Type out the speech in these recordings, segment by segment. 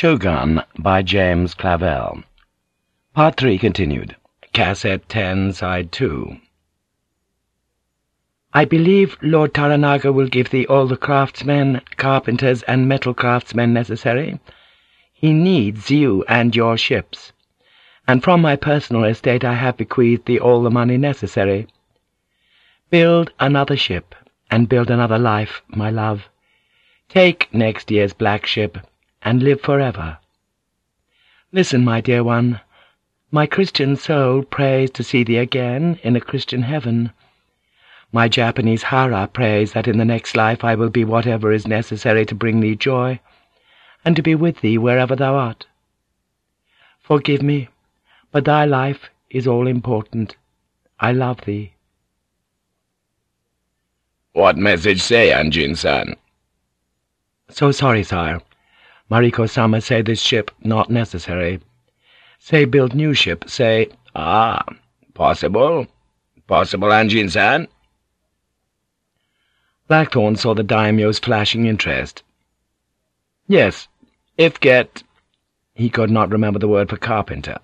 Shogun by James Clavell. Part 3 continued. Cassette 10, Side 2. I believe Lord Toranaga will give thee all the craftsmen, carpenters, and metal craftsmen necessary. He needs you and your ships, and from my personal estate I have bequeathed thee all the money necessary. Build another ship, and build another life, my love. Take next year's black ship, and live forever. Listen, my dear one, my Christian soul prays to see thee again in a Christian heaven. My Japanese hara prays that in the next life I will be whatever is necessary to bring thee joy, and to be with thee wherever thou art. Forgive me, but thy life is all important. I love thee. What message say, Anjin-san? So sorry, sire. Mariko-sama say this ship not necessary. Say build new ship, say, Ah, possible. Possible, Anjin-san? Blackthorn saw the daimyo's flashing interest. Yes, if get... He could not remember the word for carpenter.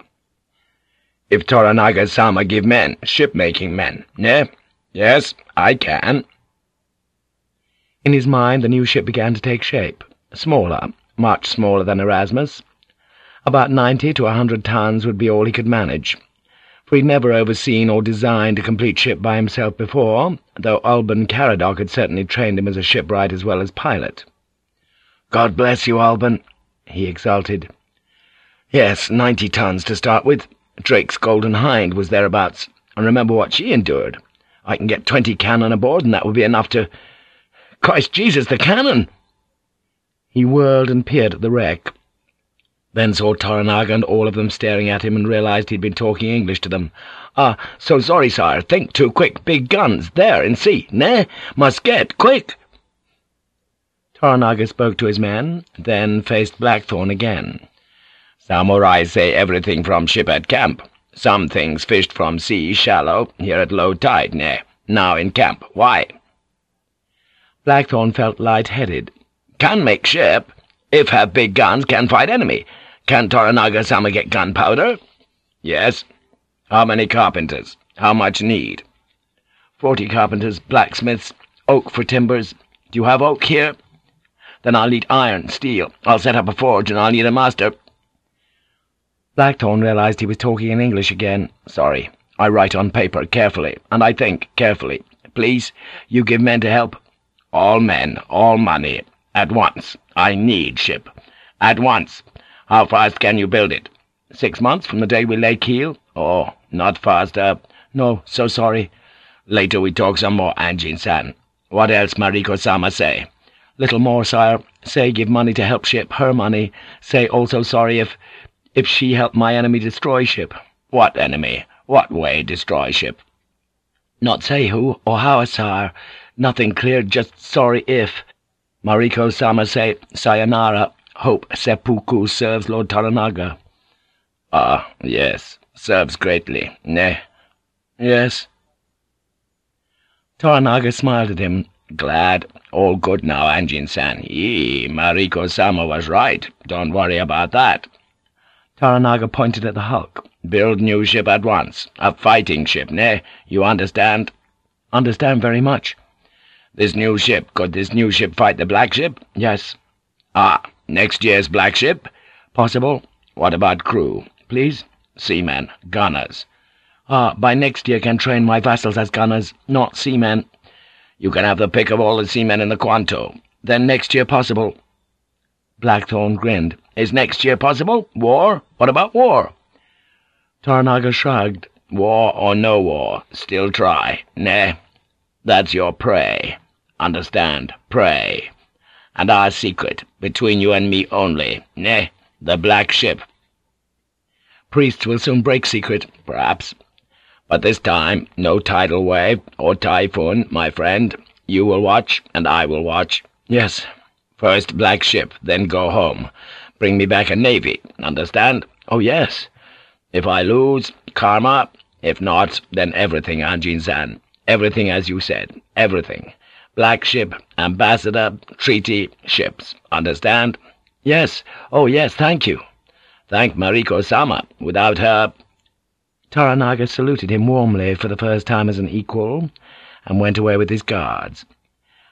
If Toranaga-sama give men, ship-making men, ne? Yes, I can. In his mind the new ship began to take shape, smaller, much smaller than Erasmus. About ninety to a hundred tons would be all he could manage, for he'd never overseen or designed a complete ship by himself before, though Alban Caradoc had certainly trained him as a shipwright as well as pilot. "'God bless you, Alban!' he exulted. "'Yes, ninety tons to start with. Drake's Golden Hind was thereabouts, and remember what she endured. I can get twenty cannon aboard, and that would be enough to... Christ Jesus, the cannon!' He whirled and peered at the wreck, then saw Toranaga and all of them staring at him and realized he'd been talking English to them. "'Ah, so sorry, sire. Think too quick. Big guns. There, in sea. Ne? Must get. Quick!' Toranaga spoke to his men, then faced Blackthorn again. "'Samurai say everything from ship at camp. Some things fished from sea, shallow, here at low tide, ne? Now in camp. Why?' Blackthorn felt light-headed. Can make ship. If have big guns, can fight enemy. Can Toranaga-sama get gunpowder? Yes. How many carpenters? How much need? Forty carpenters, blacksmiths, oak for timbers. Do you have oak here? Then I'll need iron, steel. I'll set up a forge, and I'll need a master. Blackthorn realized he was talking in English again. Sorry. I write on paper, carefully, and I think, carefully. Please, you give men to help. All men, all money. At once. I need ship. At once. How fast can you build it? Six months from the day we lay keel. Oh, not faster. No, so sorry. Later we talk some more, Anjin-san. What else Mariko-sama say? Little more, sire. Say give money to help ship, her money. Say also sorry if... if she help my enemy destroy ship. What enemy? What way destroy ship? Not say who or how, sire. Nothing clear, just sorry if... Mariko-sama say, sayonara, hope seppuku serves Lord Toranaga. Ah, yes, serves greatly, ne? Yes. Toranaga smiled at him. Glad. All good now, Anjin-san. Yee, Mariko-sama was right. Don't worry about that. Toranaga pointed at the hulk. Build new ship at once. A fighting ship, ne? You understand? Understand very much. This new ship, could this new ship fight the black ship? Yes. Ah, next year's black ship? Possible. What about crew? Please? Seamen, gunners. Ah, by next year can train my vassals as gunners, not seamen. You can have the pick of all the seamen in the Kwanto. Then next year possible. Blackthorn grinned. Is next year possible? War? What about war? Toranaga shrugged. War or no war, still try. Nay, that's your prey. Understand? Pray. And our secret, between you and me only, ne? The black ship. Priests will soon break secret, perhaps. But this time, no tidal wave or typhoon, my friend. You will watch, and I will watch. Yes. First black ship, then go home. Bring me back a navy, understand? Oh, yes. If I lose, karma. If not, then everything, Anjin-san. Everything as you said. Everything. Black ship, ambassador, treaty, ships. Understand? Yes, oh yes, thank you. Thank Mariko-sama. Without her— Toranaga saluted him warmly for the first time as an equal, and went away with his guards.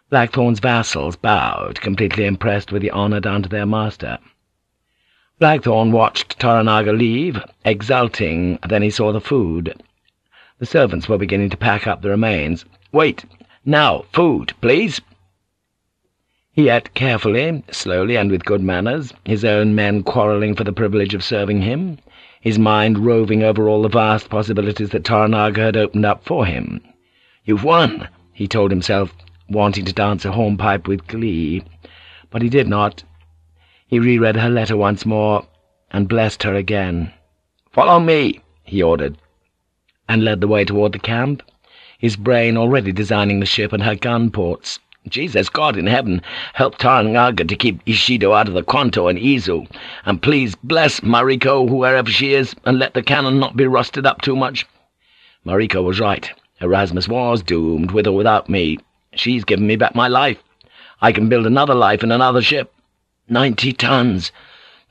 Blackthorn's vassals bowed, completely impressed with the honour done to their master. Blackthorn watched Toranaga leave, exulting, then he saw the food. The servants were beginning to pack up the remains. "'Wait! Now, food, please!' He ate carefully, slowly, and with good manners, his own men quarrelling for the privilege of serving him, his mind roving over all the vast possibilities that Toranaga had opened up for him. "'You've won!' he told himself, wanting to dance a hornpipe with glee, but he did not. He reread her letter once more, and blessed her again. "'Follow me,' he ordered, and led the way toward the camp, his brain already designing the ship and her gun ports. Jesus God in heaven, help Toranaga to keep Ishido out of the Kwanto and Izu, and please bless Mariko, whoever she is, and let the cannon not be rusted up too much. Mariko was right. Erasmus was doomed, with or without me. She's given me back my life. I can build another life in another ship. Ninety tons.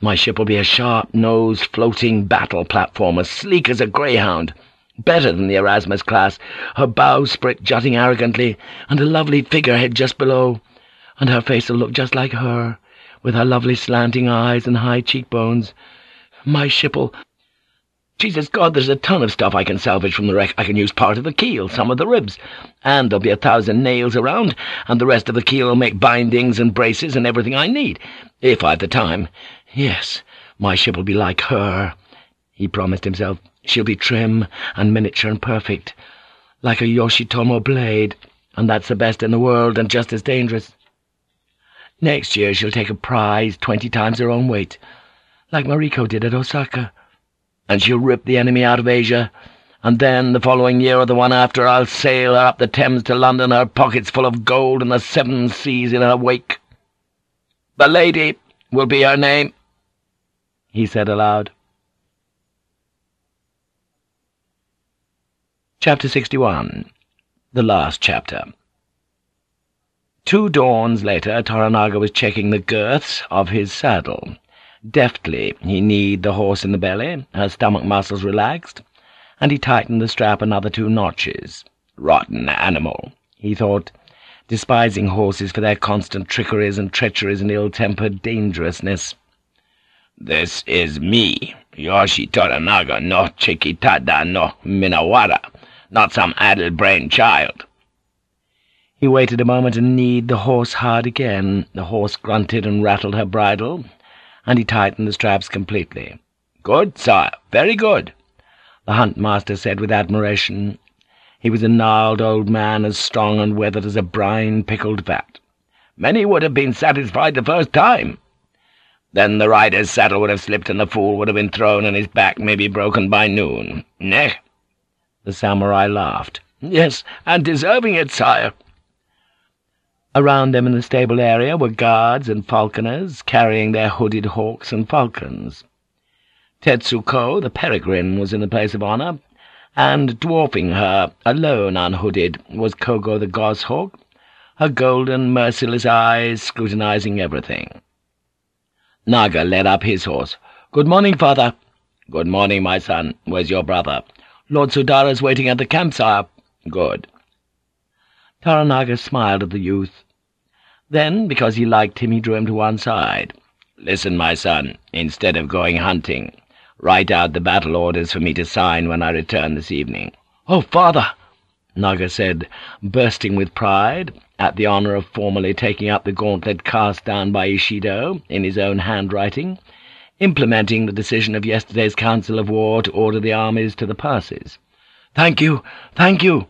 My ship will be a sharp-nosed, floating battle platform, as sleek as a greyhound. Better than the Erasmus class, her bowsprit jutting arrogantly, and a lovely figurehead just below, and her face will look just like her, with her lovely slanting eyes and high cheekbones. My ship'll... Jesus God, there's a ton of stuff I can salvage from the wreck. I can use part of the keel, some of the ribs, and there'll be a thousand nails around, and the rest of the keel will make bindings and braces and everything I need, if I've the time. Yes, my ship will be like her, he promised himself. She'll be trim and miniature and perfect, like a Yoshitomo blade, and that's the best in the world and just as dangerous. Next year she'll take a prize twenty times her own weight, like Mariko did at Osaka and she'll rip the enemy out of Asia, and then, the following year or the one after, I'll sail her up the Thames to London, her pockets full of gold and the seven seas in her wake. The lady will be her name, he said aloud. Chapter 61 The Last Chapter Two dawns later, Toranaga was checking the girths of his saddle. Deftly he kneed the horse in the belly, her stomach muscles relaxed, and he tightened the strap another two notches. Rotten animal, he thought, despising horses for their constant trickeries and treacheries and ill-tempered dangerousness. This is me, Yoshi Toranaga no Chikitada no Minowara, not some addle-brained child. He waited a moment and kneed the horse hard again. The horse grunted and rattled her bridle, and he tightened the straps completely. "'Good, sire, very good,' the hunt-master said with admiration. He was a gnarled old man, as strong and weathered as a brine-pickled vat. "'Many would have been satisfied the first time. Then the rider's saddle would have slipped and the fool would have been thrown and his back maybe broken by noon. Neh?' The samurai laughed. "'Yes, and deserving it, sire.' Around them in the stable area were guards and falconers, carrying their hooded hawks and falcons. Tetsuko, the peregrine, was in the place of honour, and dwarfing her, alone unhooded, was Kogo the goshawk, her golden, merciless eyes scrutinizing everything. Naga led up his horse. "'Good morning, father.' "'Good morning, my son. Where's your brother?' "'Lord Sudara's waiting at the camp, sire.' "'Good. Toranaga smiled at the youth. Then, because he liked him, he drew him to one side. "'Listen, my son, instead of going hunting, write out the battle orders for me to sign when I return this evening.' "'Oh, father!' Naga said, bursting with pride at the honor of formally taking up the gauntlet cast down by Ishido in his own handwriting, implementing the decision of yesterday's council of war to order the armies to the passes. "'Thank you, thank you!'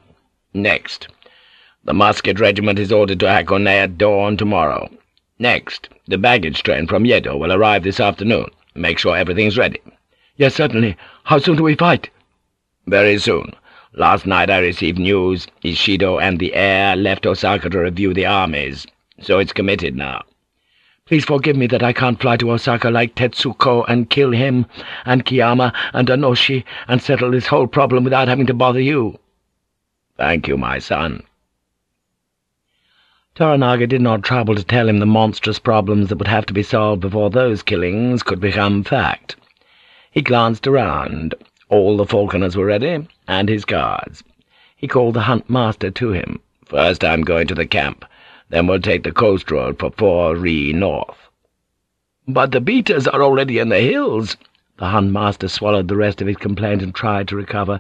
"'Next, the musket regiment is ordered to Hakone at dawn tomorrow. Next, the baggage train from Yedo will arrive this afternoon. Make sure everything's ready. Yes, certainly. How soon do we fight? Very soon. Last night I received news Ishido and the heir left Osaka to review the armies, so it's committed now. Please forgive me that I can't fly to Osaka like Tetsuko and kill him, and Kiyama and Onoshi and settle this whole problem without having to bother you. Thank you, my son. Toranaga did not trouble to tell him the monstrous problems that would have to be solved before those killings could become fact. He glanced around. All the falconers were ready, and his guards. He called the hunt master to him. First I'm going to the camp. Then we'll take the coast road for Four Ree North. But the beaters are already in the hills. The hunt master swallowed the rest of his complaint and tried to recover.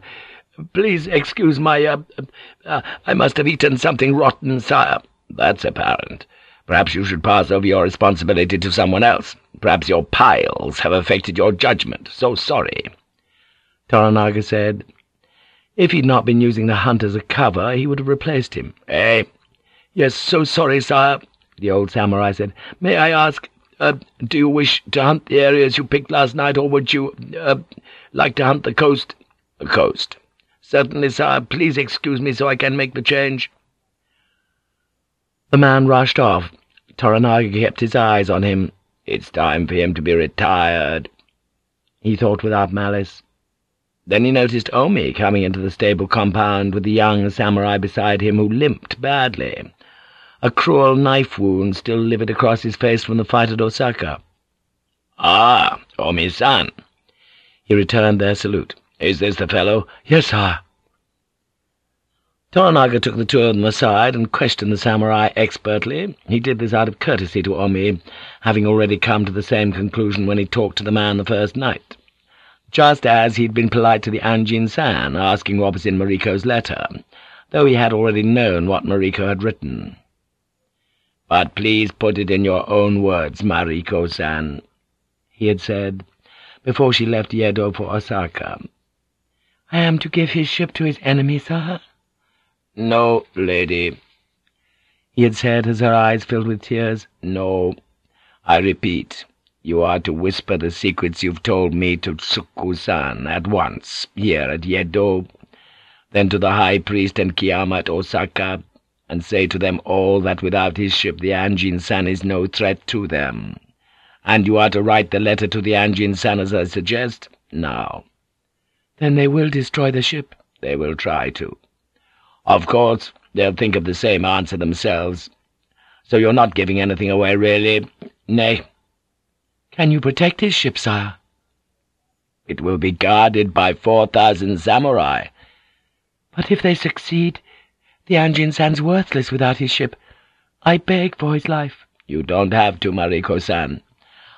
Please excuse my, uh, uh, I must have eaten something rotten, sire. That's apparent. Perhaps you should pass over your responsibility to someone else. Perhaps your piles have affected your judgment. So sorry.' Toranaga said. If he'd not been using the hunt as a cover, he would have replaced him. Eh? Yes, so sorry, sire, the old samurai said. May I ask, uh, do you wish to hunt the areas you picked last night, or would you, uh, like to hunt the coast? The coast. Certainly, sire. Please excuse me so I can make the change. The man rushed off. Toranaga kept his eyes on him. It's time for him to be retired, he thought without malice. Then he noticed Omi coming into the stable compound with the young samurai beside him, who limped badly. A cruel knife wound still livid across his face from the fight at Osaka. "'Ah, Omi-san!' He returned their salute. "'Is this the fellow?' "'Yes, sir.' Toranaga took the two of them aside and questioned the samurai expertly. He did this out of courtesy to Omi, having already come to the same conclusion when he talked to the man the first night. Just as he'd been polite to the Anjin-san, asking what was in Mariko's letter, though he had already known what Mariko had written. "'But please put it in your own words, Mariko-san,' he had said, before she left Yedo for Osaka. "'I am to give his ship to his enemy, sir?' "'No, lady,' he had said as her eyes filled with tears. "'No. I repeat, you are to whisper the secrets you've told me to Tsukku-san at once, here at Yedo, then to the High Priest and Kiyama at Osaka, and say to them all that without his ship the Anjin-san is no threat to them. And you are to write the letter to the Anjin-san as I suggest, now.' "'Then they will destroy the ship?' "'They will try to.' Of course, they'll think of the same answer themselves. So you're not giving anything away, really? Nay. Can you protect his ship, sire? It will be guarded by four thousand samurai. But if they succeed, the Anjin-san's worthless without his ship. I beg for his life. You don't have to, Mariko-san.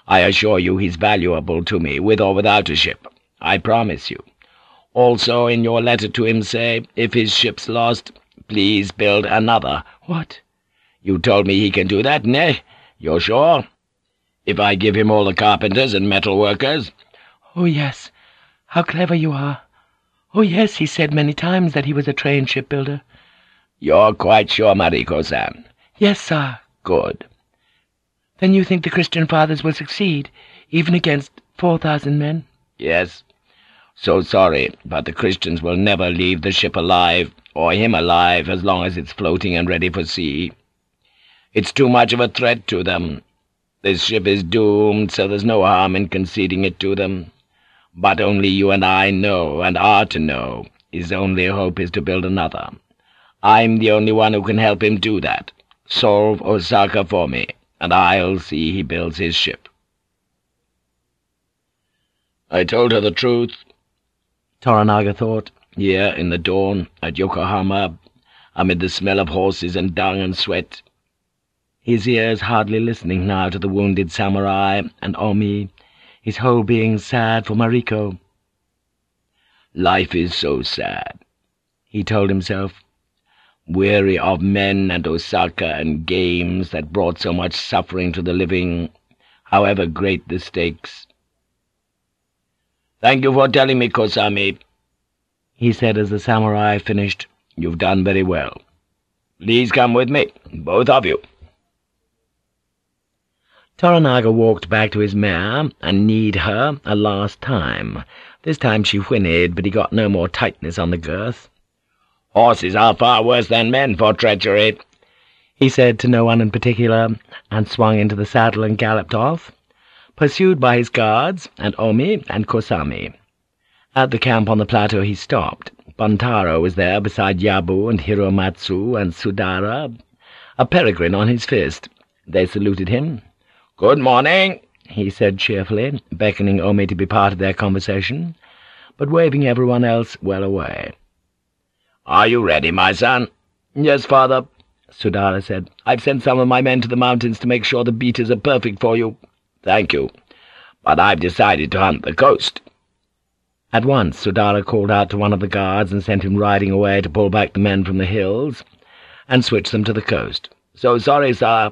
I assure you he's valuable to me, with or without a ship. I promise you. Also, in your letter to him say, if his ship's lost, please build another. What? You told me he can do that, nay? You're sure? If I give him all the carpenters and metal workers? Oh, yes. How clever you are. Oh, yes, he said many times that he was a trained shipbuilder. You're quite sure, Mariko-san? Yes, sir. Good. Then you think the Christian fathers will succeed, even against four thousand men? Yes. So sorry, but the Christians will never leave the ship alive, or him alive, as long as it's floating and ready for sea. It's too much of a threat to them. This ship is doomed, so there's no harm in conceding it to them. But only you and I know, and are to know. His only hope is to build another. I'm the only one who can help him do that. Solve Osaka for me, and I'll see he builds his ship.' I told her the truth, Toranaga thought. Here, in the dawn, at Yokohama, amid the smell of horses and dung and sweat. His ears hardly listening now to the wounded samurai and Omi, his whole being sad for Mariko. Life is so sad, he told himself, weary of men and Osaka and games that brought so much suffering to the living, however great the stakes. "'Thank you for telling me, Kosami,' he said as the samurai finished. "'You've done very well. Please come with me, both of you.' Toranaga walked back to his mare and kneed her a last time. This time she whinnied, but he got no more tightness on the girth. "'Horses are far worse than men for treachery,' he said to no one in particular, and swung into the saddle and galloped off pursued by his guards, and Omi and Kosami. At the camp on the plateau he stopped. Buntaro was there beside Yabu and Hiromatsu and Sudara, a peregrine on his fist. They saluted him. "'Good morning,' he said cheerfully, beckoning Omi to be part of their conversation, but waving everyone else well away. "'Are you ready, my son?' "'Yes, father,' Sudara said. "'I've sent some of my men to the mountains to make sure the beaters are perfect for you.' "'Thank you. But I've decided to hunt the coast.' At once Sudara called out to one of the guards and sent him riding away to pull back the men from the hills and switch them to the coast. "'So sorry, sir.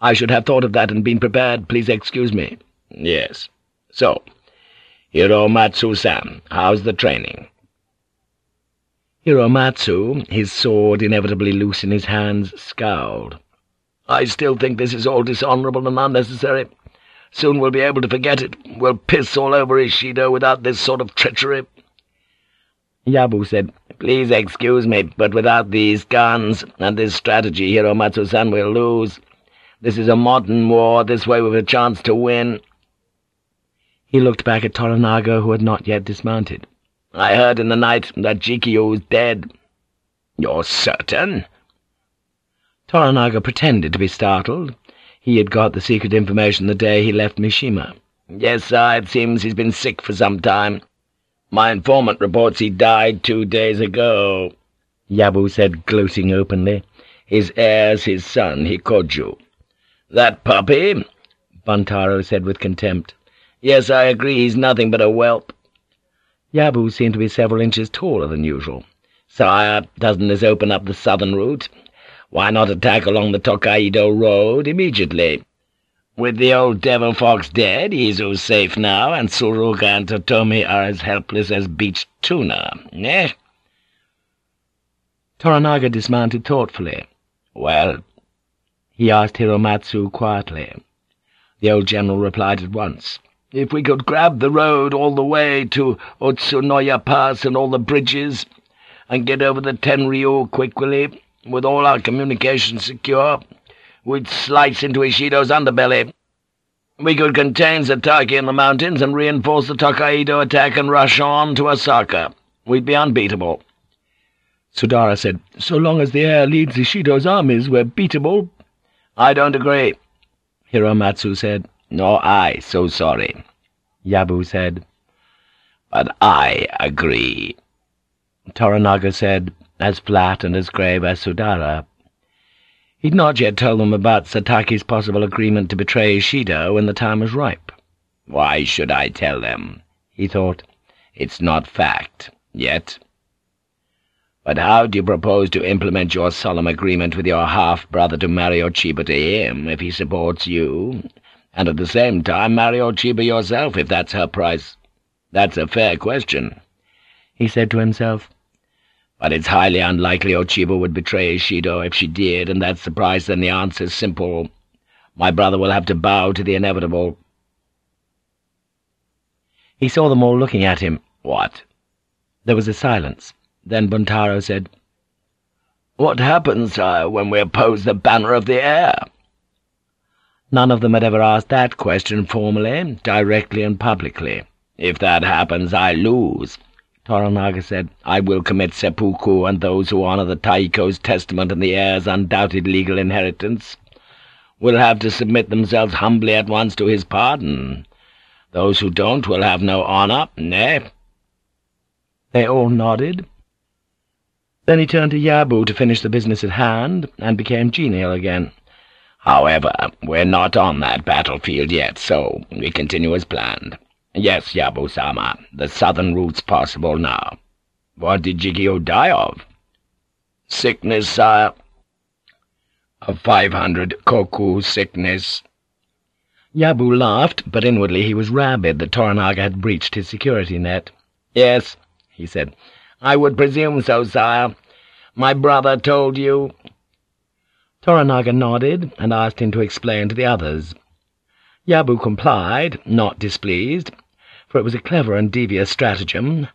I should have thought of that and been prepared. Please excuse me.' "'Yes. So, Hiromatsu-san, how's the training?' Hiromatsu, his sword inevitably loose in his hands, scowled. "'I still think this is all dishonourable and unnecessary. Soon we'll be able to forget it. We'll piss all over Ishido without this sort of treachery.' Yabu said, "'Please excuse me, but without these guns and this strategy, Hiromatsu-san will lose. This is a modern war. This way we've a chance to win.' He looked back at Toranaga, who had not yet dismounted. "'I heard in the night that Jikkyu is dead.' "'You're certain?' Toranaga pretended to be startled. He had got the secret information the day he left Mishima. "'Yes, sir, it seems he's been sick for some time. My informant reports he died two days ago,' Yabu said, gloating openly. "'His heir's his son, Hikoju.' "'That puppy?' Buntaro said with contempt. Yes, I agree, he's nothing but a whelp. Yabu seemed to be several inches taller than usual. Sire, doesn't this open up the southern route? Why not attack along the Tokaido road immediately? With the old devil fox dead, Izu's safe now, and Suruga and Totomi are as helpless as beached tuna, eh? Toranaga dismounted thoughtfully. Well? He asked Hiromatsu quietly. The old general replied at once. If we could grab the road all the way to Utsunoya Pass and all the bridges, and get over the Tenryu quickly, with all our communications secure, we'd slice into Ishido's underbelly. We could contain Zataki in the mountains and reinforce the Tokaido attack and rush on to Osaka. We'd be unbeatable. Sudara said, So long as the heir leads Ishido's armies, we're beatable. I don't agree, Hiromatsu said. Nor I, so sorry, Yabu said. But I agree, Toranaga said, as flat and as grave as Sudara. He'd not yet told them about Zataki's possible agreement to betray Ishido when the time was ripe. Why should I tell them? he thought. It's not fact, yet. But how do you propose to implement your solemn agreement with your half-brother to marry Ochiba to him if he supports you, and at the same time marry Ochiba yourself if that's her price. That's a fair question, he said to himself. But it's highly unlikely Ochiba would betray Ishido if she did, and that's the price, then the answer's simple. My brother will have to bow to the inevitable. He saw them all looking at him. What? There was a silence. Then Buntaro said, What happens, sire, when we oppose the banner of the heir? None of them had ever asked that question formally, directly and publicly. If that happens, I lose, Toranaga said. I will commit seppuku, and those who honor the Taiko's testament and the heir's undoubted legal inheritance will have to submit themselves humbly at once to his pardon. Those who don't will have no honor, nay. They all nodded. Then he turned to Yabu to finish the business at hand, and became genial again. However, we're not on that battlefield yet, so we continue as planned. Yes, Yabu-sama, the southern route's possible now. What did Jikkyu die of? Sickness, sire. A five hundred koku sickness. Yabu laughed, but inwardly he was rabid that Toranaga had breached his security net. Yes, he said. I would presume so, sire. My brother told you. Toranaga nodded and asked him to explain to the others. Yabu complied, not displeased, for it was a clever and devious stratagem,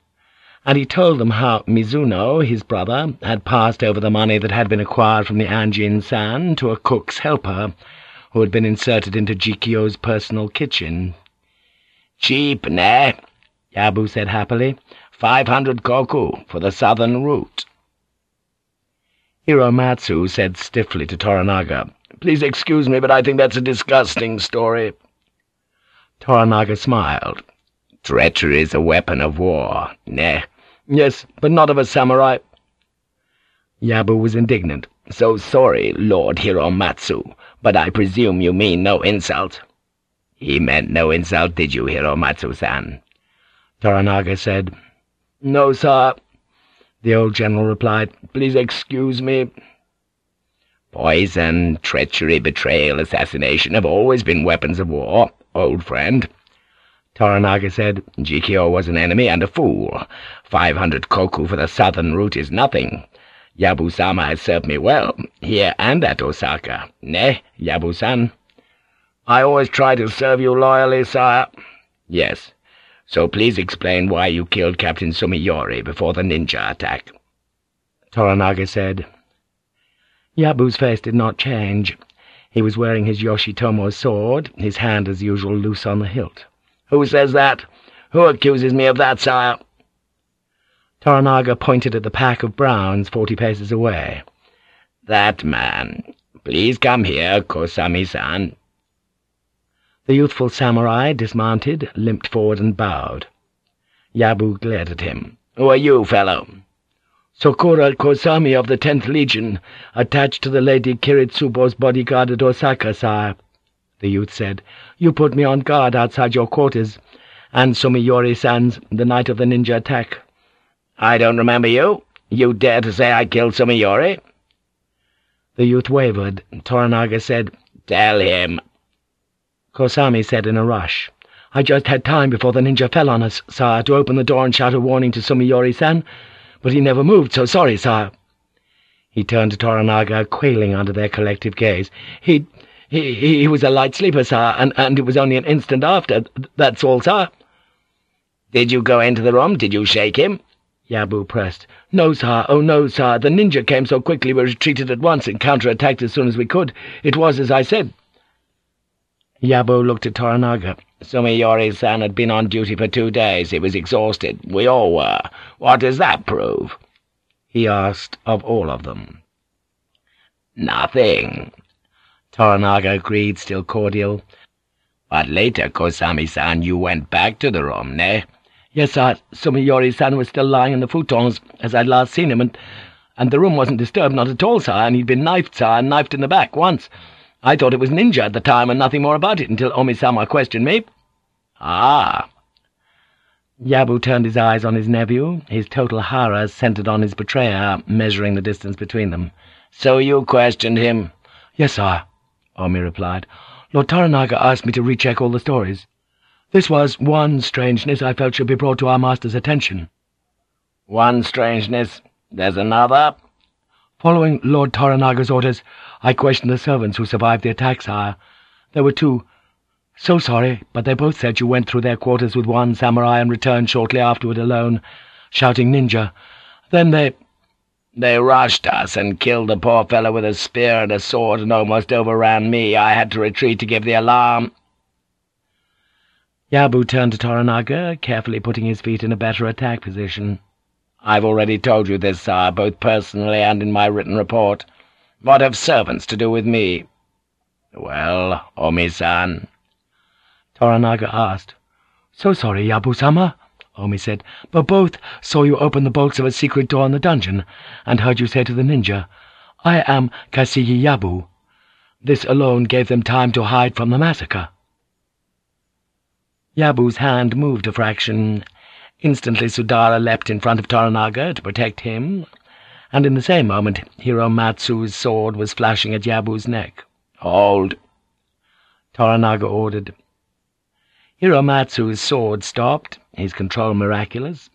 and he told them how Mizuno, his brother, had passed over the money that had been acquired from the Anjin-san to a cook's helper, who had been inserted into Jikkyu's personal kitchen. "'Cheap, ne?' Yabu said happily. Five hundred koku for the southern route.' Hiromatsu said stiffly to Toranaga, "'Please excuse me, but I think that's a disgusting story.' Toranaga smiled. "'Treachery is a weapon of war, ne?' "'Yes, but not of a samurai.' Yabu was indignant. "'So sorry, Lord Hiromatsu, but I presume you mean no insult.' "'He meant no insult, did you, Hiromatsu-san?' Toranaga said. "'No, sir.' The old general replied, "'Please excuse me.' "'Poison, treachery, betrayal, assassination have always been weapons of war, old friend.' Toranaga said, "'Jikkyu was an enemy and a fool. Five hundred koku for the southern route is nothing. Yabu-sama has served me well, here and at Osaka. Ne, Yabu-san?' "'I always try to serve you loyally, sire.' "'Yes. So please explain why you killed Captain Sumiyori before the ninja attack.' Toranaga said. Yabu's face did not change. He was wearing his Yoshitomo's sword, his hand as usual loose on the hilt. "'Who says that? Who accuses me of that, sire?' Toranaga pointed at the pack of browns forty paces away. "'That man. Please come here, Kosami-san.' The youthful samurai dismounted, limped forward, and bowed. Yabu glared at him. "'Who are you, fellow?' "'Sokura Kosami of the Tenth Legion, attached to the Lady Kiritsubo's bodyguard at Osaka, sire,' the youth said. "'You put me on guard outside your quarters, and Sumiyori-san's the night of the ninja attack.' "'I don't remember you. You dare to say I killed Sumiyori?' The youth wavered. Toranaga said, "'Tell him.' Kosami said in a rush. I just had time before the ninja fell on us, sire, to open the door and shout a warning to Sumiyori-san, but he never moved, so sorry, sire. He turned to Toranaga, quailing under their collective gaze. He, he, he was a light sleeper, sire, and, and it was only an instant after. That's all, sire. Did you go into the room? Did you shake him? Yabu pressed. No, sire, oh no, sire. The ninja came so quickly we retreated at once and counter-attacked as soon as we could. It was as I said. Yabu looked at Toranaga. Sumiyori-san had been on duty for two days. He was exhausted. We all were. What does that prove? He asked of all of them. Nothing. Toranaga agreed, still cordial. But later, Kosami-san, you went back to the room, ne? Yes, sir. Sumiyori-san was still lying in the futons, as I'd last seen him, and, and the room wasn't disturbed, not at all, sir, and he'd been knifed, sir, and knifed in the back, once. I thought it was ninja at the time, and nothing more about it, until Omisama questioned me. Ah. Yabu turned his eyes on his nephew, his total horror centered on his betrayer, measuring the distance between them. So you questioned him? Yes, sir, Omi replied. Lord Toranaga asked me to recheck all the stories. This was one strangeness I felt should be brought to our master's attention. One strangeness. There's another? Following Lord Toranaga's orders, I questioned the servants who survived the attack, sire. There were two. So sorry, but they both said you went through their quarters with one samurai and returned shortly afterward alone, shouting ninja. Then they... They rushed us and killed the poor fellow with a spear and a sword and almost overran me. I had to retreat to give the alarm. Yabu turned to Toranaga, carefully putting his feet in a better attack position. I've already told you this, sire, both personally and in my written report. What have servants to do with me? Well, Omi-san? Toranaga asked. So sorry, Yabu-sama, Omi said, but both saw you open the bolts of a secret door in the dungeon, and heard you say to the ninja, I am Kasigi Yabu. This alone gave them time to hide from the massacre. Yabu's hand moved a fraction. Instantly Sudara leapt in front of Toranaga to protect him, and in the same moment Hiromatsu's sword was flashing at Yabu's neck. "'Hold!' Toranaga ordered. Hiromatsu's sword stopped, his control miraculous.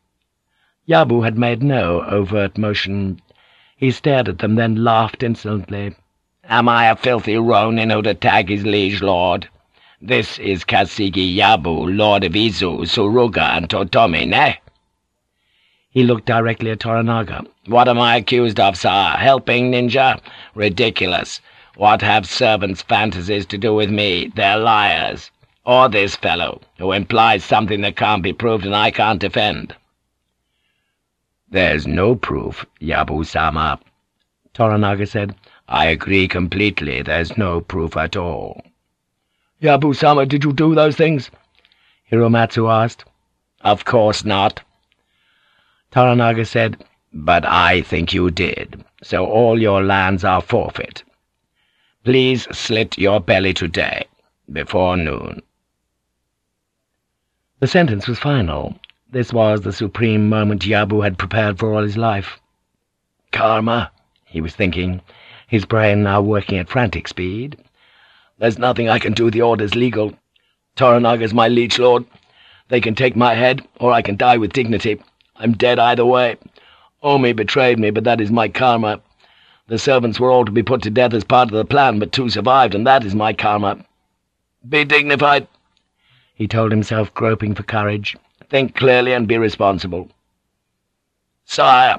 Yabu had made no overt motion. He stared at them, then laughed insolently. "'Am I a filthy ronin who'd attack his liege lord? This is Kasigi Yabu, lord of Izu, Suruga, and Totomi, ne?' He looked directly at Toranaga. "'What am I accused of, sir? Helping ninja? Ridiculous. What have servants' fantasies to do with me? They're liars. Or this fellow, who implies something that can't be proved and I can't defend.' "'There's no proof, Yabu-sama.' Toranaga said. I agree completely. There's no proof at all. Yabu-sama, did you do those things? Hiromatsu asked. Of course not. Toranaga said, But I think you did, so all your lands are forfeit. Please slit your belly today, before noon. The sentence was final. This was the supreme moment Yabu had prepared for all his life. Karma, he was thinking, his brain now working at frantic speed. There's nothing I can do. The order's legal. Toranaga's my liege lord. They can take my head, or I can die with dignity. I'm dead either way. Omi betrayed me, but that is my karma. The servants were all to be put to death as part of the plan, but two survived, and that is my karma. Be dignified, he told himself, groping for courage. Think clearly and be responsible. Sire,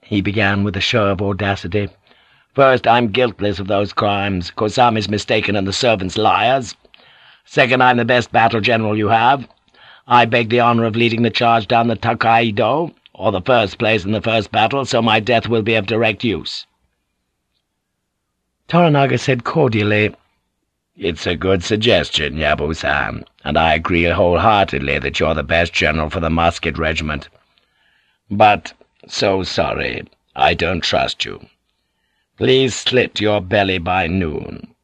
he began with a show of audacity, First, I'm guiltless of those crimes. Kosami's mistaken and the servants liars. Second, I'm the best battle general you have. I beg the honor of leading the charge down the Tokaido, or the first place in the first battle, so my death will be of direct use. Toranaga said cordially, It's a good suggestion, Yabu-san, and I agree wholeheartedly that you're the best general for the musket regiment. But, so sorry, I don't trust you. Please slit your belly by noon.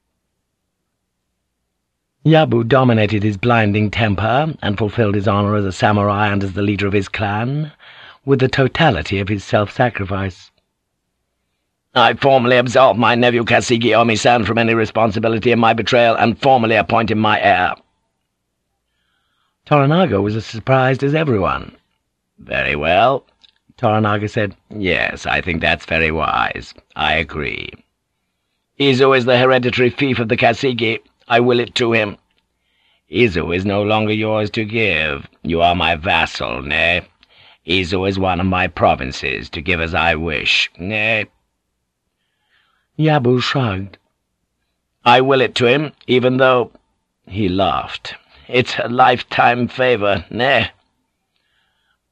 Yabu dominated his blinding temper and fulfilled his honor as a samurai and as the leader of his clan with the totality of his self-sacrifice. I formally absolve my nephew Kasigi Omi-san from any responsibility in my betrayal and formally appoint him my heir. Toranaga was as surprised as everyone. Very well. Toranaga said, Yes, I think that's very wise. I agree. Izu is the hereditary fief of the Kasigi. I will it to him. Izu is no longer yours to give. You are my vassal, nay? Izu is one of my provinces, to give as I wish, nay? Yabu shrugged. I will it to him, even though— He laughed. It's a lifetime favor, nay?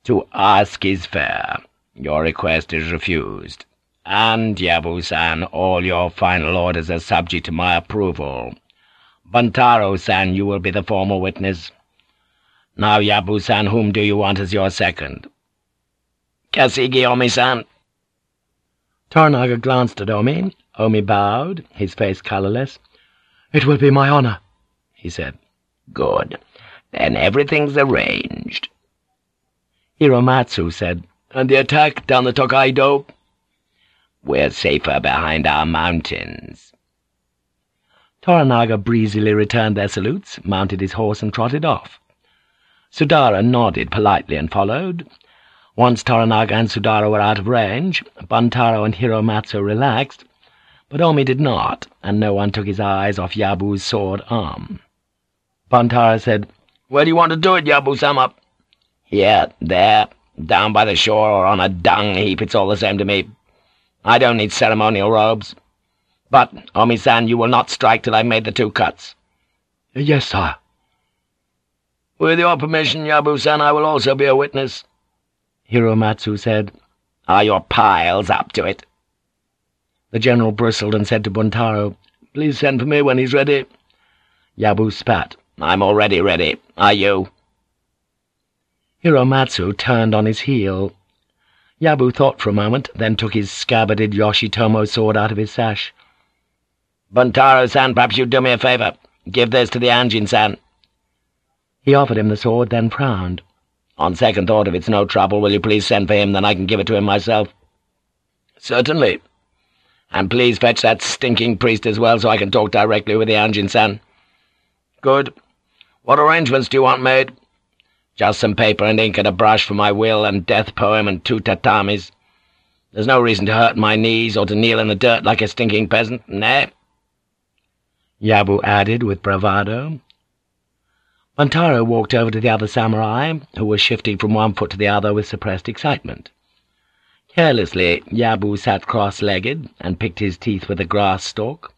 To ask is fair. Your request is refused. And, Yabu-san, all your final orders are subject to my approval. Buntaro-san, you will be the formal witness. Now, Yabu-san, whom do you want as your second? Kasigi Omi-san. Toranaga glanced at Omi. Omi bowed, his face colorless. It will be my honor, he said. Good. Then everything's arranged. Hiromatsu said, And the attack down the Tokaido? We're safer behind our mountains. Toranaga breezily returned their salutes, mounted his horse, and trotted off. Sudara nodded politely and followed. Once Toranaga and Sudara were out of range, Buntaro and Hiromatsu relaxed, but Omi did not, and no one took his eyes off Yabu's sword arm. Buntaro said, Where do you want to do it, Yabu-sama? Here, there, down by the shore or on a dung heap, it's all the same to me. I don't need ceremonial robes. But, Omi-san, you will not strike till I've made the two cuts. Yes, sir. With your permission, Yabu-san, I will also be a witness. Hiromatsu said, Are your piles up to it? The general bristled and said to Buntaro, Please send for me when he's ready. Yabu spat. I'm already ready. Are you? Hiromatsu turned on his heel. Yabu thought for a moment, then took his scabbarded Yoshitomo sword out of his sash. Buntaro-san, perhaps you'd do me a favor. Give this to the Anjin-san. He offered him the sword, then frowned. On second thought, if it's no trouble, will you please send for him, then I can give it to him myself. Certainly. And please fetch that stinking priest as well, so I can talk directly with the Anjin-san. Good. What arrangements do you want made? Just some paper and ink and a brush for my will and death poem and two tatamis. There's no reason to hurt my knees or to kneel in the dirt like a stinking peasant, nay? Yabu added with bravado. Buntaro walked over to the other samurai, who was shifting from one foot to the other with suppressed excitement. Carelessly, Yabu sat cross-legged and picked his teeth with a grass stalk.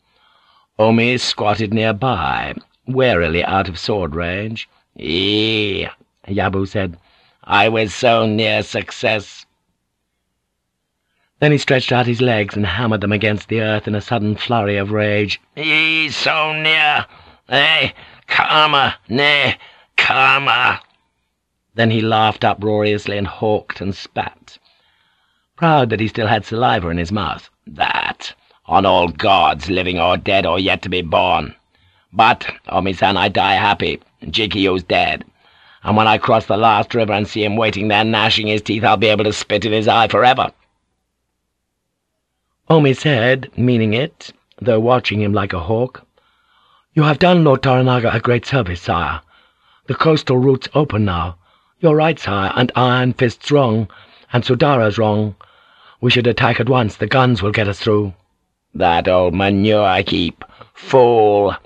Omi squatted nearby, warily out of sword range. Eee, Yabu said. I was so near success. Then he stretched out his legs and hammered them against the earth in a sudden flurry of rage. He's so near! Eh, karma, ne, karma! Then he laughed uproariously and hawked and spat, proud that he still had saliva in his mouth. That, on all gods, living or dead or yet to be born. But, Omi-san, I die happy. Jikkyu's dead. And when I cross the last river and see him waiting there gnashing his teeth, I'll be able to spit in his eye forever. Omi said, meaning it, though watching him like a hawk, You have done Lord Toranaga a great service, sire. The coastal route's open now. You're right, sire, and Iron Fist's wrong, and Sudara's wrong. We should attack at once. The guns will get us through. That old manure heap. Fool!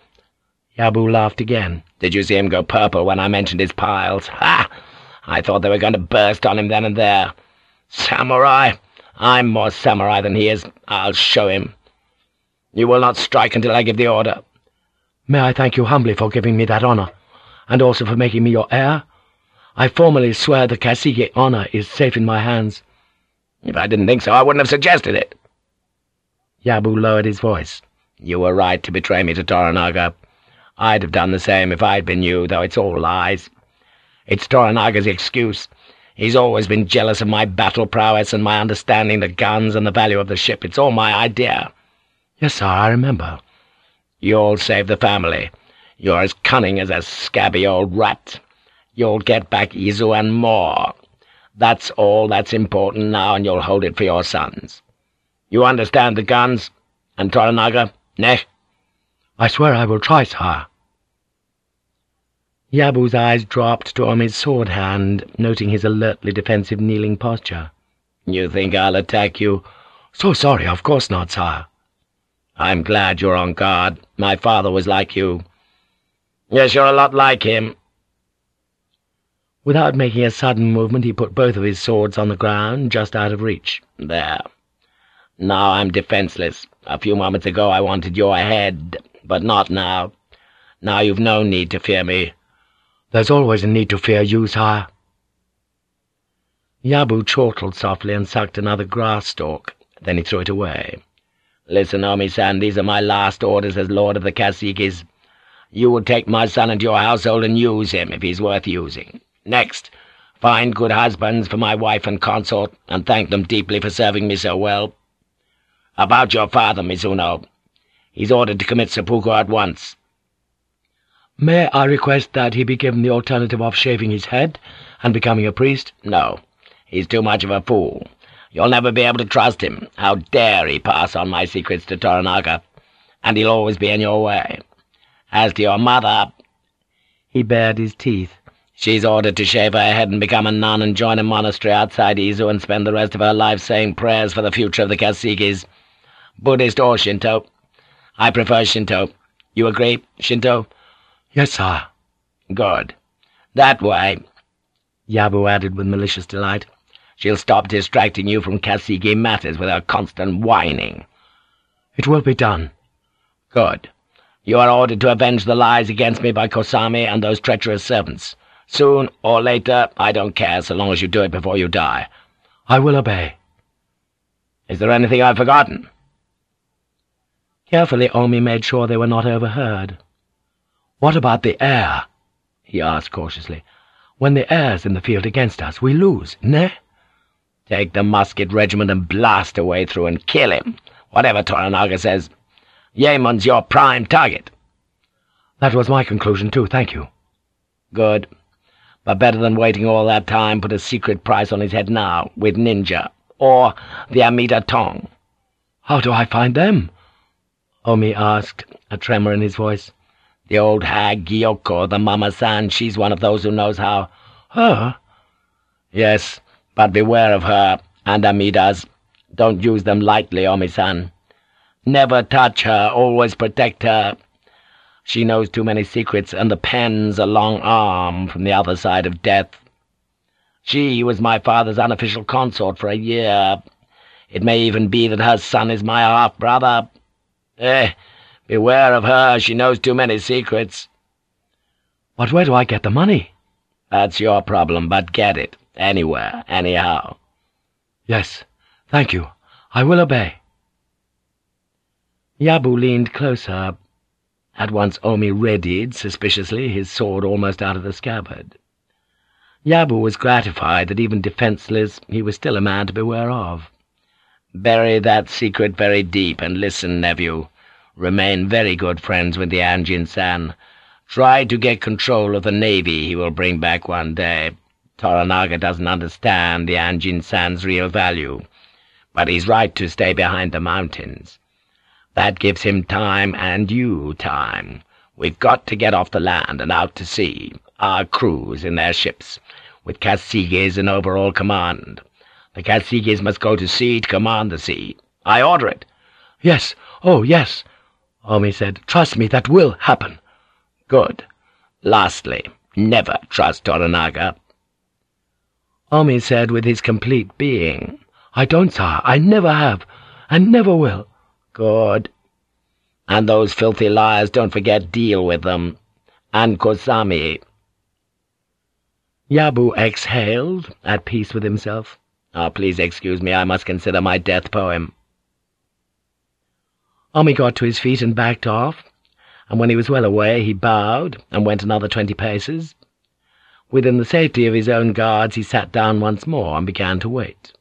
Yabu laughed again. Did you see him go purple when I mentioned his piles? Ha! I thought they were going to burst on him then and there. Samurai! I'm more samurai than he is. I'll show him. You will not strike until I give the order. May I thank you humbly for giving me that honor, and also for making me your heir? I formally swear the Kasigi honor is safe in my hands. If I didn't think so, I wouldn't have suggested it. Yabu lowered his voice. You were right to betray me to Toranaga. I'd have done the same if I'd been you, though it's all lies. It's Toranaga's excuse. He's always been jealous of my battle prowess and my understanding the guns and the value of the ship. It's all my idea. Yes, sir, I remember. You'll save the family. You're as cunning as a scabby old rat. You'll get back Izu and more. That's all that's important now, and you'll hold it for your sons. You understand the guns? And Toranaga? Neh? I swear I will try, sire. Yabu's eyes dropped to Omi's sword hand, noting his alertly defensive kneeling posture. You think I'll attack you? So sorry, of course not, sire. I'm glad you're on guard. My father was like you. Yes, you're a lot like him. Without making a sudden movement, he put both of his swords on the ground, just out of reach. There. Now I'm defenseless. A few moments ago I wanted your head, but not now. Now you've no need to fear me. There's always a need to fear you, sire. Yabu chortled softly and sucked another grass stalk. Then he threw it away. Listen, Omi-san, these are my last orders as Lord of the Kasigis. You will take my son into your household and use him if he's worth using. Next, find good husbands for my wife and consort, and thank them deeply for serving me so well. About your father, Mizuno. He's ordered to commit seppuku at once. May I request that he be given the alternative of shaving his head and becoming a priest? No. He's too much of a fool. You'll never be able to trust him. How dare he pass on my secrets to Toranaga? And he'll always be in your way. As to your mother... He bared his teeth. She's ordered to shave her head and become a nun and join a monastery outside Izu and spend the rest of her life saying prayers for the future of the Kasigis. Buddhist or Shinto. I prefer Shinto. You agree, Shinto? Yes, sir. Good. That way, Yabu added with malicious delight, she'll stop distracting you from Kasigi matters with her constant whining. It will be done. Good. You are ordered to avenge the lies against me by Kosami and those treacherous servants. Soon or later, I don't care, so long as you do it before you die. I will obey. Is there anything I've forgotten? Carefully, Omi made sure they were not overheard. What about the heir? he asked cautiously. When the heir's in the field against us, we lose, ne? Take the musket regiment and blast a way through and kill him, whatever Toranaga says. Yaemon's your prime target. That was my conclusion, too, thank you. Good. But better than waiting all that time, put a secret price on his head now, with Ninja, or the Amida Tong. How do I find them? Omi asked, a tremor in his voice. The old hag Gyoko, the Mama-san, she's one of those who knows how. Her? Yes, but beware of her, and Amidas. Don't use them lightly, Omi-san. Never touch her, always protect her. She knows too many secrets, and the pen's a long arm from the other side of death. She was my father's unofficial consort for a year. It may even be that her son is my half-brother. Eh, beware of her, she knows too many secrets. But where do I get the money? That's your problem, but get it, anywhere, anyhow. Yes, thank you. I will obey. Yabu leaned closer. At once Omi readied, suspiciously, his sword almost out of the scabbard. Yabu was gratified that even defenceless he was still a man to beware of. "'Bury that secret very deep, and listen, nephew. Remain very good friends with the Anjin San. Try to get control of the navy he will bring back one day. Toranaga doesn't understand the Anjin San's real value, but he's right to stay behind the mountains. That gives him time and you time. We've got to get off the land and out to sea, our crews in their ships, with Kasigis in overall command. The Kasigis must go to sea to command the sea. I order it. Yes, oh, yes, Omi said. Trust me, that will happen. Good. Lastly, never trust Toranaga. Omi said with his complete being, I don't, sire. I never have, and never will. Good. And those filthy liars, don't forget, deal with them. And Kosami. Yabu exhaled, at peace with himself. Ah, oh, please excuse me, I must consider my death poem. Omi got to his feet and backed off, and when he was well away he bowed and went another twenty paces. Within the safety of his own guards he sat down once more and began to wait.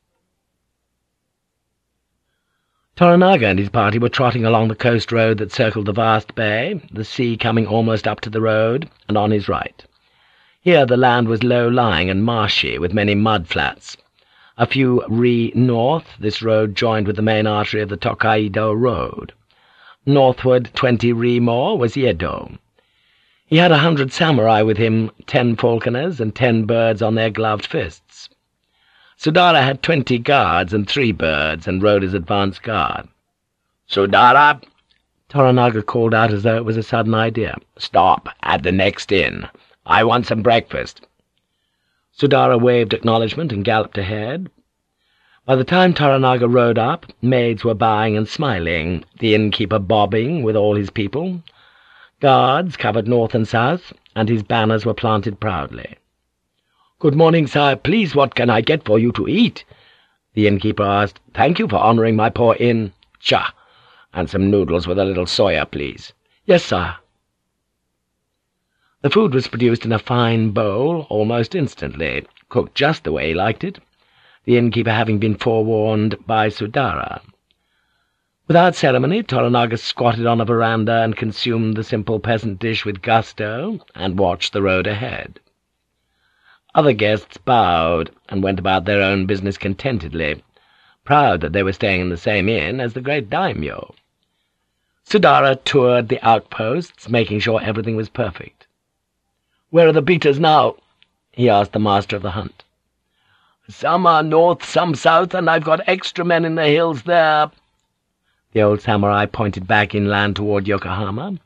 Toranaga and his party were trotting along the coast road that circled the vast bay, the sea coming almost up to the road, and on his right. Here the land was low-lying and marshy, with many mud-flats. A few ri north, this road joined with the main artery of the Tokaido Road. Northward twenty ri more was Yedo. He had a hundred samurai with him, ten falconers, and ten birds on their gloved fists. Sudara had twenty guards and three birds, and rode as advance guard. "'Sudara!' Toranaga called out as though it was a sudden idea. "'Stop at the next inn. I want some breakfast.' Sudara waved acknowledgment and galloped ahead. By the time Toranaga rode up, maids were bowing and smiling, the innkeeper bobbing with all his people. Guards covered north and south, and his banners were planted proudly. "'Good morning, sire. Please, what can I get for you to eat?' The innkeeper asked. "'Thank you for honoring my poor inn. Cha! And some noodles with a little soya, please.' "'Yes, sire.' The food was produced in a fine bowl almost instantly, cooked just the way he liked it, the innkeeper having been forewarned by Sudara. Without ceremony, Toranaga squatted on a veranda and consumed the simple peasant dish with gusto, and watched the road ahead. Other guests bowed and went about their own business contentedly, proud that they were staying in the same inn as the great daimyo. Sudara toured the outposts, making sure everything was perfect. "'Where are the beaters now?' he asked the master of the hunt. "'Some are north, some south, and I've got extra men in the hills there.' The old samurai pointed back inland toward Yokohama,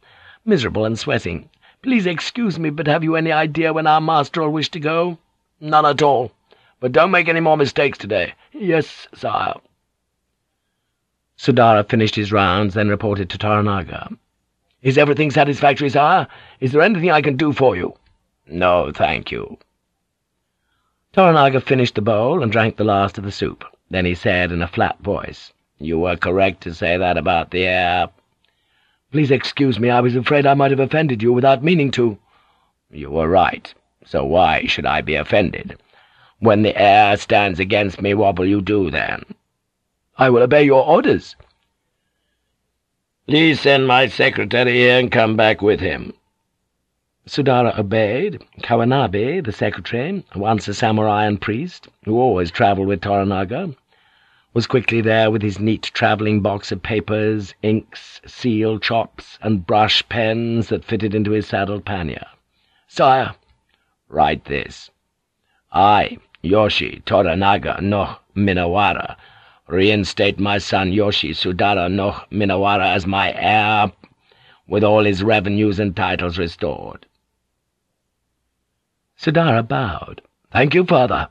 miserable and sweating. "'Please excuse me, but have you any idea when our master'll wish to go?' "'None at all. But don't make any more mistakes today.' "'Yes, sire.' Sudara finished his rounds, then reported to Toranaga. "'Is everything satisfactory, sire? Is there anything I can do for you?' "'No, thank you.' Toranaga finished the bowl and drank the last of the soup. Then he said in a flat voice, "'You were correct to say that about the heir.' "'Please excuse me, I was afraid I might have offended you without meaning to.' "'You were right. So why should I be offended? When the heir stands against me, what will you do then?' "'I will obey your orders.' "'Please send my secretary here and come back with him.' Sudara obeyed. Kawanabe, the secretary, once a samurai and priest, who always travelled with Toranaga, was quickly there with his neat travelling box of papers, inks, seal chops, and brush pens that fitted into his saddle pannier. "'Sire, write this. I, Yoshi Toranaga no Minowara, reinstate my son Yoshi Sudara no Minowara as my heir, with all his revenues and titles restored.' Sudara bowed. "'Thank you, father,'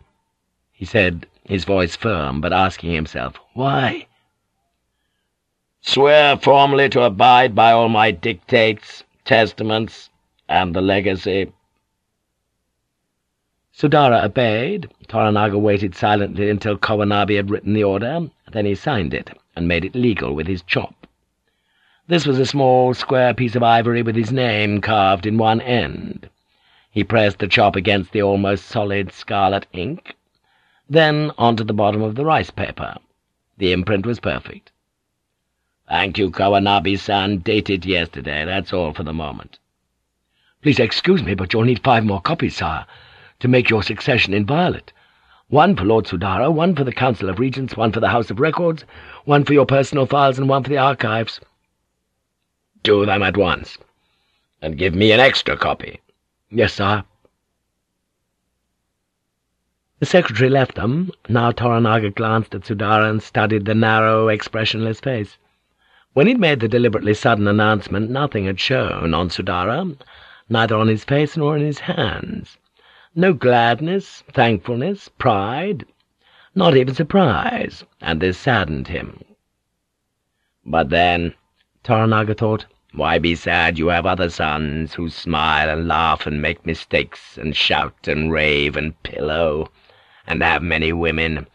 he said, his voice firm, but asking himself, "'Why?' "'Swear formally to abide by all my dictates, testaments, and the legacy.' Sudara obeyed. Toranaga waited silently until Kawanabe had written the order, Then he signed it and made it legal with his chop. This was a small, square piece of ivory with his name carved in one end. He pressed the chop against the almost solid scarlet ink, then onto the bottom of the rice paper. The imprint was perfect. Thank you, Kawanabe-san. Dated yesterday. That's all for the moment. Please excuse me, but you'll need five more copies, sire, to make your succession inviolate. One for Lord Sudara, one for the Council of Regents, one for the House of Records, one for your personal files, and one for the archives. Do them at once, and give me an extra copy. Yes, sir. The secretary left them. Now Toranaga glanced at Sudara and studied the narrow, expressionless face. When he'd made the deliberately sudden announcement, nothing had shown on Sudara, neither on his face nor in his hands. No gladness, thankfulness, pride, not even surprise, and this saddened him. But then, Toranaga thought, why be sad? You have other sons who smile and laugh and make mistakes and shout and rave and pillow, and have many women,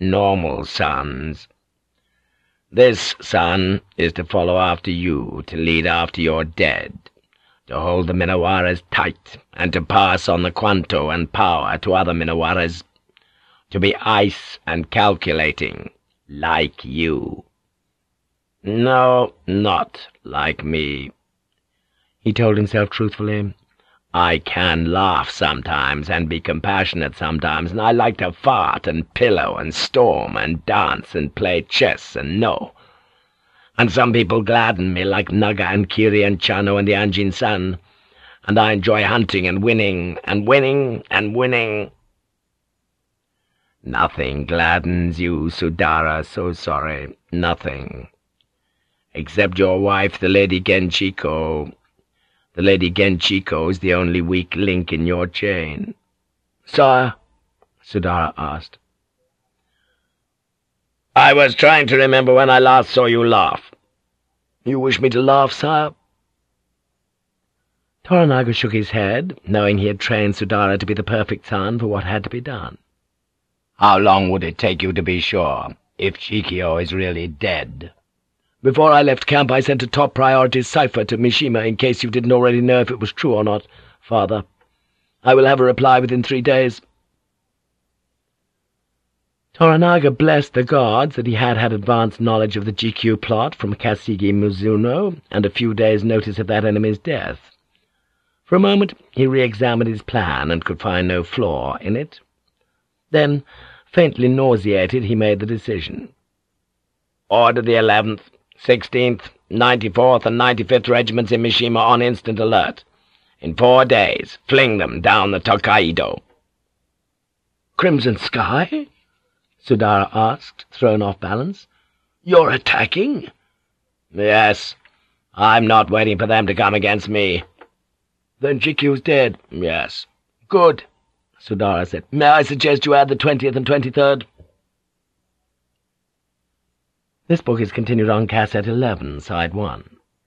normal sons. This son is to follow after you, to lead after your dead, to hold the Minowaras tight, and to pass on the Kwanto and power to other Minowaras, to be ice and calculating, like you. No, not like me. He told himself truthfully, I can laugh sometimes and be compassionate sometimes, and I like to fart and pillow and storm and dance and play chess and know. And some people gladden me like Naga and Kiri and Chano and the Anjin San, and I enjoy hunting and winning and winning and winning. Nothing gladdens you, Sudara, so sorry, nothing except your wife, the Lady Genjiko. The Lady Genjiko is the only weak link in your chain. Sire? Sudara asked. I was trying to remember when I last saw you laugh. You wish me to laugh, sire? Toranaga shook his head, knowing he had trained Sudara to be the perfect son for what had to be done. How long would it take you to be sure, if Jikkyu is really dead? Before I left camp, I sent a top priority cipher to Mishima in case you didn't already know if it was true or not, father. I will have a reply within three days. Toranaga blessed the gods that he had had advanced knowledge of the Jikkyu plot from Kasigi Mizuno and a few days' notice of that enemy's death. For a moment he re-examined his plan and could find no flaw in it. Then, faintly nauseated, he made the decision. Order the eleventh, 16th, 94th, and 95th Regiments in Mishima on instant alert. In four days, fling them down the Tokaido. Crimson Sky? Sudara asked, thrown off balance. You're attacking? Yes. I'm not waiting for them to come against me. Then Jikkyu's dead? Yes. Good, Sudara said. May I suggest you add the 20th and 23rd? This book is continued on cassette 11, side 1.